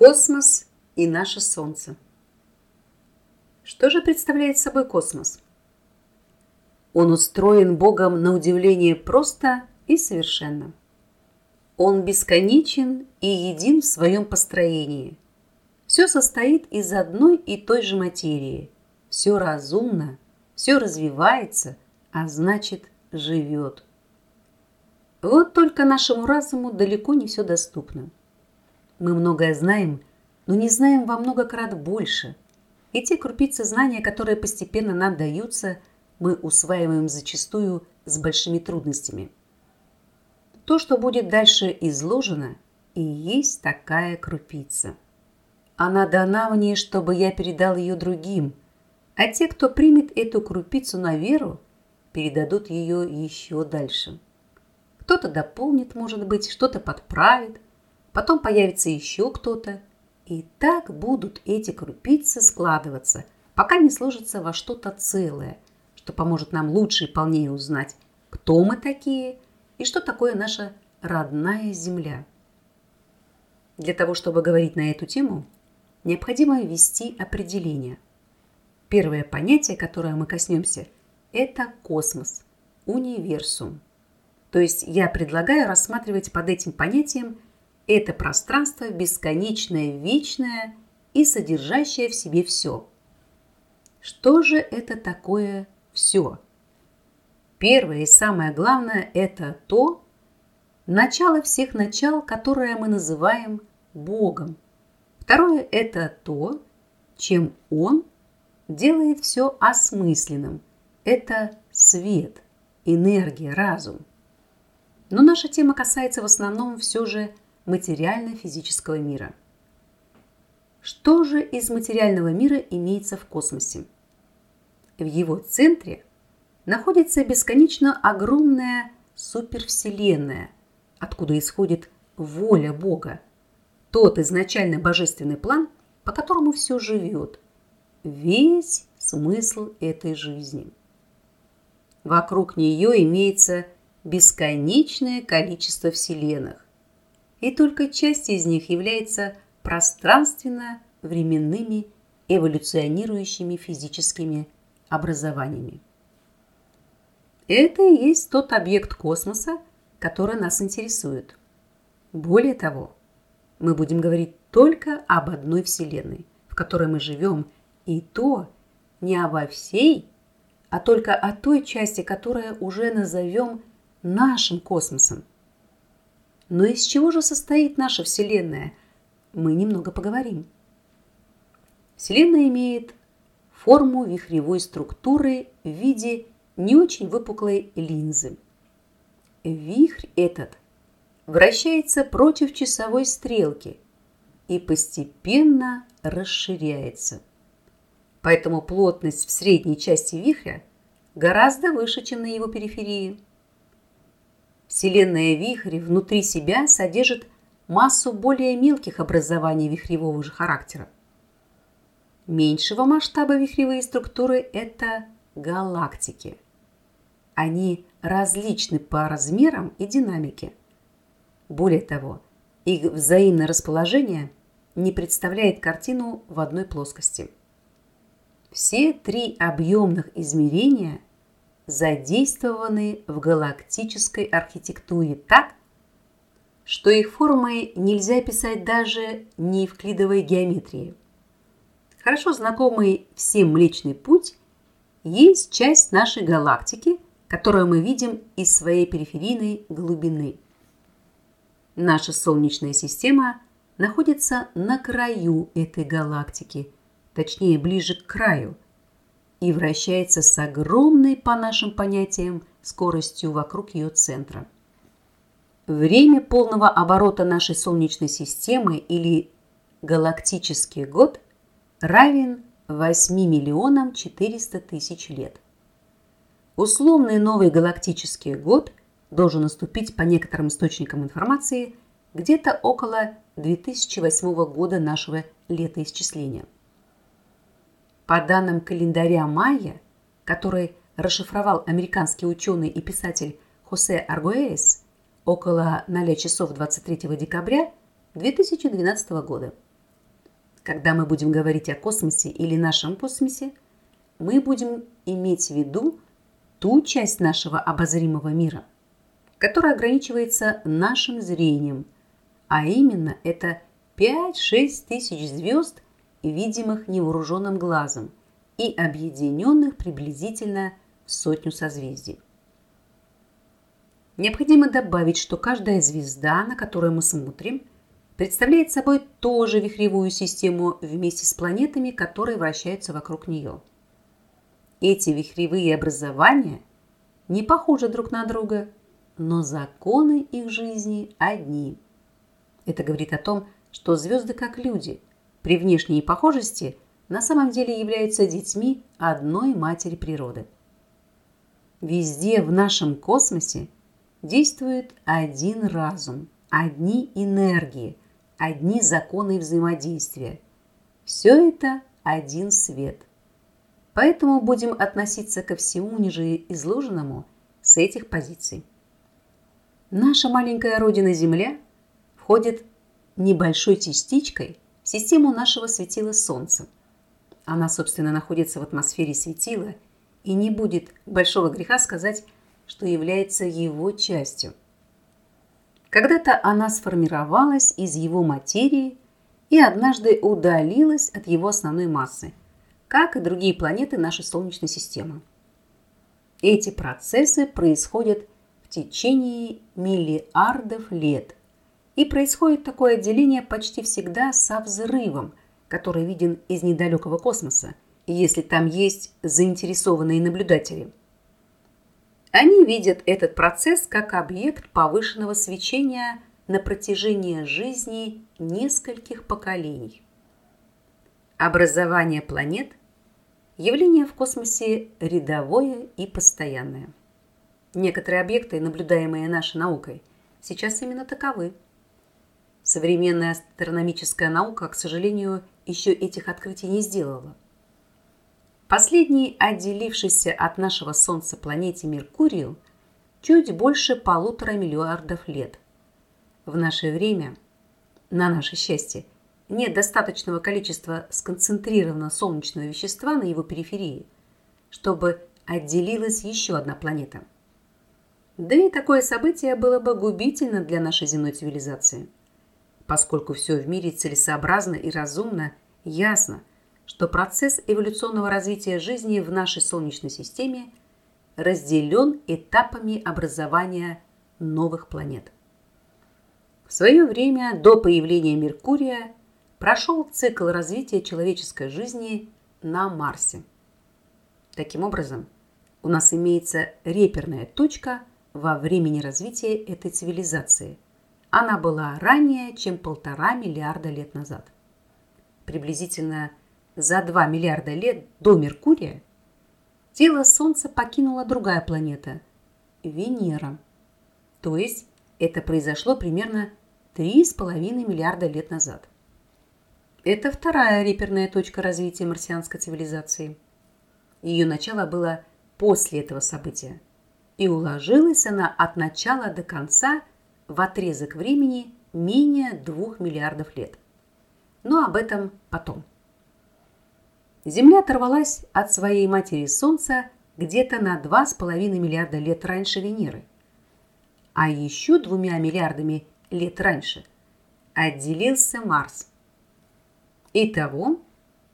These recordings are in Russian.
Космос и наше Солнце. Что же представляет собой космос? Он устроен Богом на удивление просто и совершенно. Он бесконечен и един в своем построении. Все состоит из одной и той же материи. Все разумно, все развивается, а значит живет. Вот только нашему разуму далеко не все доступно. Мы многое знаем, но не знаем во много крат больше. И те крупицы знания, которые постепенно нам даются, мы усваиваем зачастую с большими трудностями. То, что будет дальше изложено, и есть такая крупица. Она дана мне, чтобы я передал ее другим, а те, кто примет эту крупицу на веру, передадут ее еще дальше. Кто-то дополнит, может быть, что-то подправит – потом появится еще кто-то. И так будут эти крупицы складываться, пока не сложатся во что-то целое, что поможет нам лучше и полнее узнать, кто мы такие и что такое наша родная Земля. Для того, чтобы говорить на эту тему, необходимо ввести определение. Первое понятие, которое мы коснемся, это космос, универсум. То есть я предлагаю рассматривать под этим понятием – это пространство бесконечное, вечное и содержащее в себе все. Что же это такое все? Первое и самое главное – это то, начало всех начал, которое мы называем Богом. Второе – это то, чем Он делает все осмысленным. Это свет, энергия, разум. Но наша тема касается в основном все же материально-физического мира. Что же из материального мира имеется в космосе? В его центре находится бесконечно огромная супервселенная, откуда исходит воля Бога, тот изначально божественный план, по которому все живет, весь смысл этой жизни. Вокруг нее имеется бесконечное количество вселенных, и только часть из них является пространственно-временными эволюционирующими физическими образованиями. Это и есть тот объект космоса, который нас интересует. Более того, мы будем говорить только об одной Вселенной, в которой мы живем, и то не обо всей, а только о той части, которую уже назовем нашим космосом. Но из чего же состоит наша Вселенная? Мы немного поговорим. Вселенная имеет форму вихревой структуры в виде не очень выпуклой линзы. Вихрь этот вращается против часовой стрелки и постепенно расширяется. Поэтому плотность в средней части вихря гораздо выше, чем на его периферии. Вселенная вихрь внутри себя содержит массу более мелких образований вихревого же характера. Меньшего масштаба вихревые структуры – это галактики. Они различны по размерам и динамике. Более того, их взаимное расположение не представляет картину в одной плоскости. Все три объемных измерения – задействованы в галактической архитектуре так, что их формы нельзя писать даже не в клидовой геометрии. Хорошо знакомый всем Млечный Путь есть часть нашей галактики, которую мы видим из своей периферийной глубины. Наша Солнечная система находится на краю этой галактики, точнее ближе к краю – и вращается с огромной, по нашим понятиям, скоростью вокруг ее центра. Время полного оборота нашей Солнечной системы или галактический год равен 8 миллионам 400 тысяч лет. Условный новый галактический год должен наступить по некоторым источникам информации где-то около 2008 года нашего летоисчисления. По данным календаря майя, который расшифровал американский ученый и писатель Хосе Аргуэйс около 0 часов 23 декабря 2012 года, Когда мы будем говорить о космосе или нашем космосе, мы будем иметь в виду ту часть нашего обозримого мира, которая ограничивается нашим зрением, а именно это 5-6 тысяч звезд, видимых невооруженным глазом и объединенных приблизительно в сотню созвездий. Необходимо добавить, что каждая звезда, на которую мы смотрим, представляет собой тоже вихревую систему вместе с планетами, которые вращаются вокруг нее. Эти вихревые образования не похожи друг на друга, но законы их жизни одни. Это говорит о том, что звезды как люди, при внешней похожести на самом деле являются детьми одной матери природы. Везде в нашем космосе действует один разум, одни энергии, одни законы взаимодействия. Все это один свет. Поэтому будем относиться ко всему ниже изложенному с этих позиций. Наша маленькая родина Земля входит небольшой частичкой систему нашего светила Солнца. Она, собственно, находится в атмосфере светила и не будет большого греха сказать, что является его частью. Когда-то она сформировалась из его материи и однажды удалилась от его основной массы, как и другие планеты нашей Солнечной системы. Эти процессы происходят в течение миллиардов лет. И происходит такое отделение почти всегда со взрывом, который виден из недалекого космоса, если там есть заинтересованные наблюдатели – они видят этот процесс как объект повышенного свечения на протяжении жизни нескольких поколений. Образование планет – явление в космосе рядовое и постоянное. Некоторые объекты, наблюдаемые нашей наукой, сейчас именно таковы. Современная астрономическая наука, к сожалению, еще этих открытий не сделала. Последний, отделившийся от нашего Солнца планете Меркурию, чуть больше полутора миллиардов лет. В наше время, на наше счастье, нет достаточного количества сконцентрированного солнечного вещества на его периферии, чтобы отделилась еще одна планета. Да и такое событие было бы губительно для нашей земной цивилизации, поскольку все в мире целесообразно и разумно, ясно, что процесс эволюционного развития жизни в нашей Солнечной системе разделен этапами образования новых планет. В свое время до появления Меркурия прошел цикл развития человеческой жизни на Марсе. Таким образом, у нас имеется реперная точка во времени развития этой цивилизации. Она была ранее, чем полтора миллиарда лет назад. Приблизительно за 2 миллиарда лет до Меркурия тело Солнца покинула другая планета – Венера. То есть это произошло примерно 3,5 миллиарда лет назад. Это вторая реперная точка развития марсианской цивилизации. Ее начало было после этого события. И уложилась она от начала до конца в отрезок времени менее 2 миллиардов лет. Но об этом потом. Земля оторвалась от своей матери Солнца где-то на 2,5 миллиарда лет раньше Венеры. А еще двумя миллиардами лет раньше отделился Марс. Итого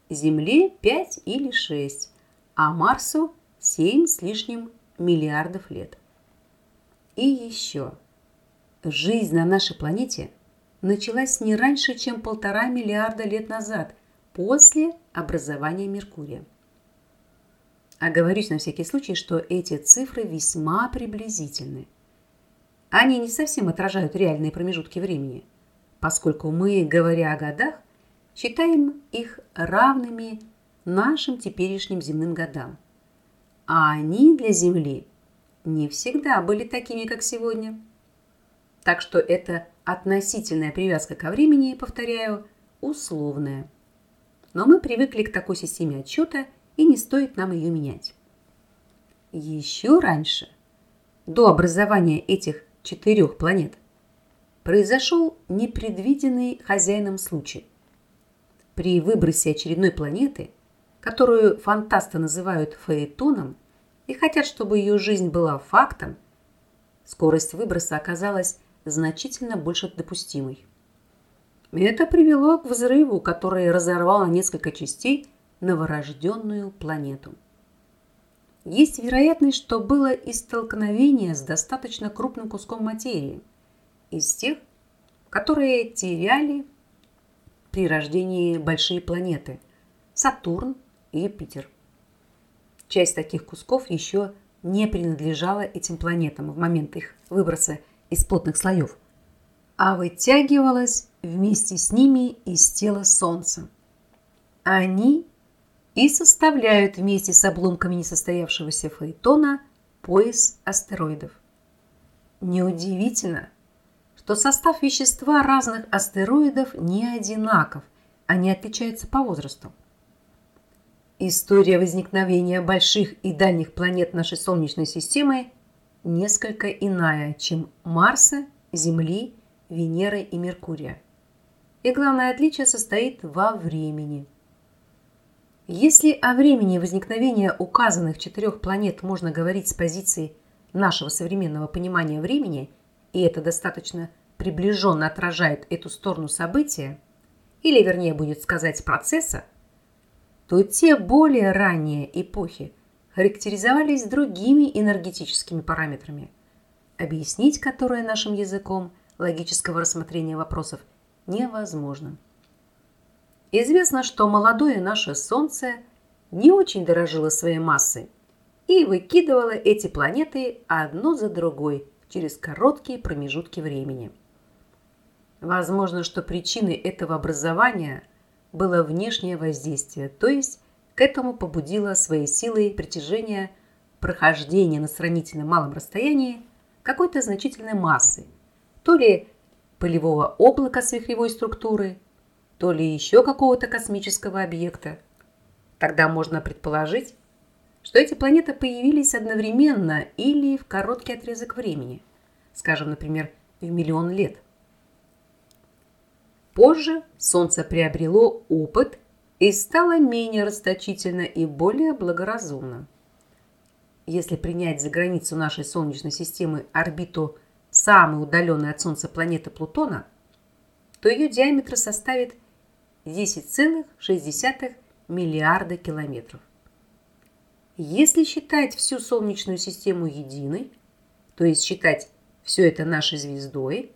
Земле 5 или 6, а Марсу 7 с лишним миллиардов лет. И еще. Жизнь на нашей планете началась не раньше, чем полтора миллиарда лет назад – после образования Меркурия. Оговорюсь на всякий случай, что эти цифры весьма приблизительны. Они не совсем отражают реальные промежутки времени, поскольку мы, говоря о годах, считаем их равными нашим теперешним земным годам. А они для Земли не всегда были такими, как сегодня. Так что это относительная привязка ко времени, повторяю, условная но мы привыкли к такой системе отчета, и не стоит нам ее менять. Еще раньше, до образования этих четырех планет, произошел непредвиденный хозяином случай. При выбросе очередной планеты, которую фантасты называют фаэтоном, и хотят, чтобы ее жизнь была фактом, скорость выброса оказалась значительно больше допустимой. Это привело к взрыву, который разорвал на несколько частей новорожденную планету. Есть вероятность, что было и столкновение с достаточно крупным куском материи, из тех, которые теряли при рождении большие планеты – Сатурн и Юпитер. Часть таких кусков еще не принадлежала этим планетам в момент их выброса из плотных слоев, а вытягивалась вместе с ними из тела Солнца. Они и составляют вместе с обломками несостоявшегося фаэтона пояс астероидов. Неудивительно, что состав вещества разных астероидов не одинаков, они отличаются по возрасту. История возникновения больших и дальних планет нашей Солнечной системы несколько иная, чем Марса, Земли, Венеры и Меркурия. И главное отличие состоит во времени. Если о времени возникновения указанных четырех планет можно говорить с позиции нашего современного понимания времени, и это достаточно приближенно отражает эту сторону события, или вернее будет сказать процесса, то те более ранние эпохи характеризовались другими энергетическими параметрами, объяснить которые нашим языком логического рассмотрения вопросов невозможно. Известно, что молодое наше Солнце не очень дорожило своей массой и выкидывало эти планеты одну за другой через короткие промежутки времени. Возможно, что причиной этого образования было внешнее воздействие, то есть к этому побудило своей силой притяжения прохождение на сравнительно малом расстоянии какой-то значительной массы, то ли пылевого облака с вихревой структуры, то ли еще какого-то космического объекта. Тогда можно предположить, что эти планеты появились одновременно или в короткий отрезок времени, скажем, например, в миллион лет. Позже Солнце приобрело опыт и стало менее расточительно и более благоразумно. Если принять за границу нашей Солнечной системы орбиту самой удаленной от Солнца планеты Плутона, то ее диаметр составит 10,6 миллиарда километров. Если считать всю Солнечную систему единой, то есть считать все это нашей звездой,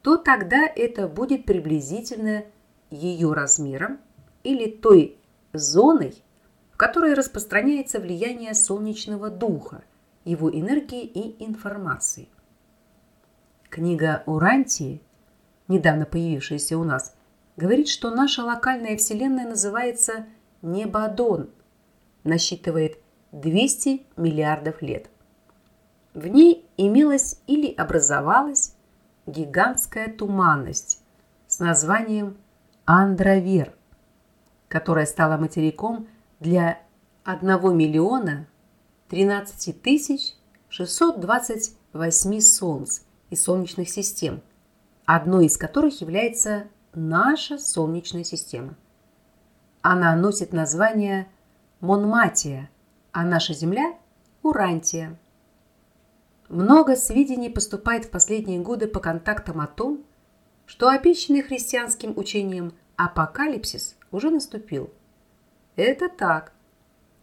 то тогда это будет приблизительно ее размером или той зоной, в которой распространяется влияние солнечного духа, его энергии и информации. Книга Урантии, недавно появившаяся у нас, говорит, что наша локальная Вселенная называется Небадон, насчитывает 200 миллиардов лет. В ней имелась или образовалась гигантская туманность с названием Андровер, которая стала материком для 1 миллиона 13 тысяч 628 солнц и солнечных систем, одной из которых является наша Солнечная система. Она носит название Монматия, а наша Земля – Урантия. Много сведений поступает в последние годы по контактам о том, что обещанный христианским учением апокалипсис уже наступил. Это так.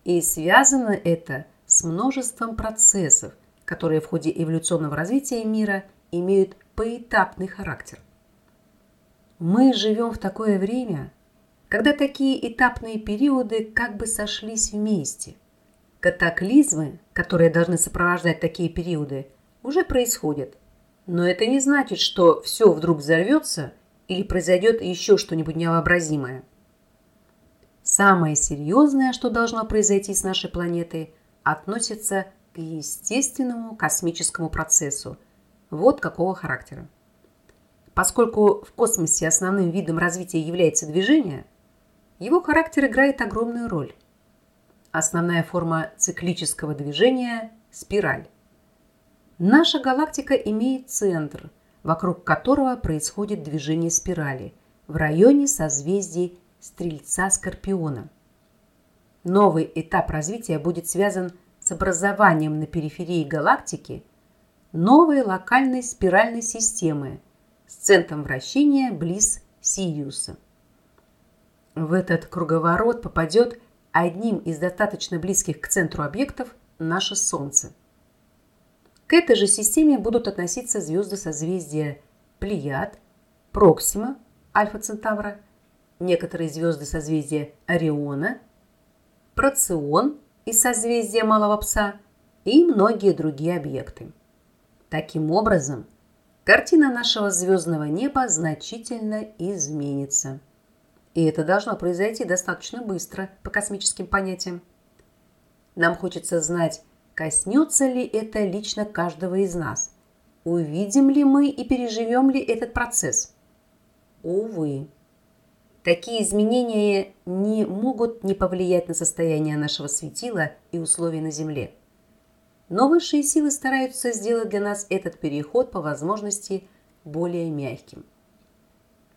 И связано это с множеством процессов, которые в ходе эволюционного развития мира имеют поэтапный характер. Мы живем в такое время, когда такие этапные периоды как бы сошлись вместе – Катаклизмы, которые должны сопровождать такие периоды, уже происходят. Но это не значит, что все вдруг взорвется или произойдет еще что-нибудь невообразимое. Самое серьезное, что должно произойти с нашей планетой, относится к естественному космическому процессу. Вот какого характера. Поскольку в космосе основным видом развития является движение, его характер играет огромную роль. Основная форма циклического движения – спираль. Наша галактика имеет центр, вокруг которого происходит движение спирали в районе созвездий Стрельца Скорпиона. Новый этап развития будет связан с образованием на периферии галактики новой локальной спиральной системы с центром вращения близ Сириуса. В этот круговорот попадет одним из достаточно близких к центру объектов наше Солнце. К этой же системе будут относиться звезды созвездия Плеяд, Проксима, Альфа Центавра, некоторые звезды созвездия Ориона, Процион из созвездия Малого Пса и многие другие объекты. Таким образом, картина нашего звездного неба значительно изменится. И это должно произойти достаточно быстро по космическим понятиям. Нам хочется знать, коснется ли это лично каждого из нас. Увидим ли мы и переживем ли этот процесс? Увы. Такие изменения не могут не повлиять на состояние нашего светила и условий на Земле. Но высшие силы стараются сделать для нас этот переход по возможности более мягким.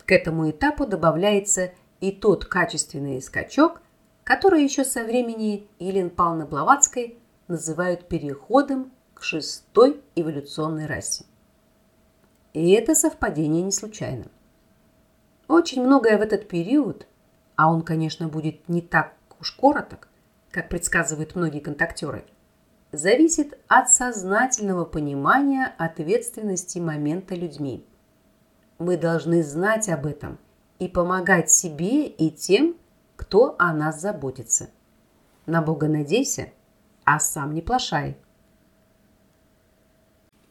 К этому этапу добавляется и тот качественный скачок, который еще со времени Елен Павловны Блаватской называют переходом к шестой эволюционной расе. И это совпадение не случайно. Очень многое в этот период, а он, конечно, будет не так уж короток, как предсказывают многие контактеры, зависит от сознательного понимания ответственности момента людьми. Мы должны знать об этом – и помогать себе и тем, кто о нас заботится. На Бога надейся, а сам не плашай.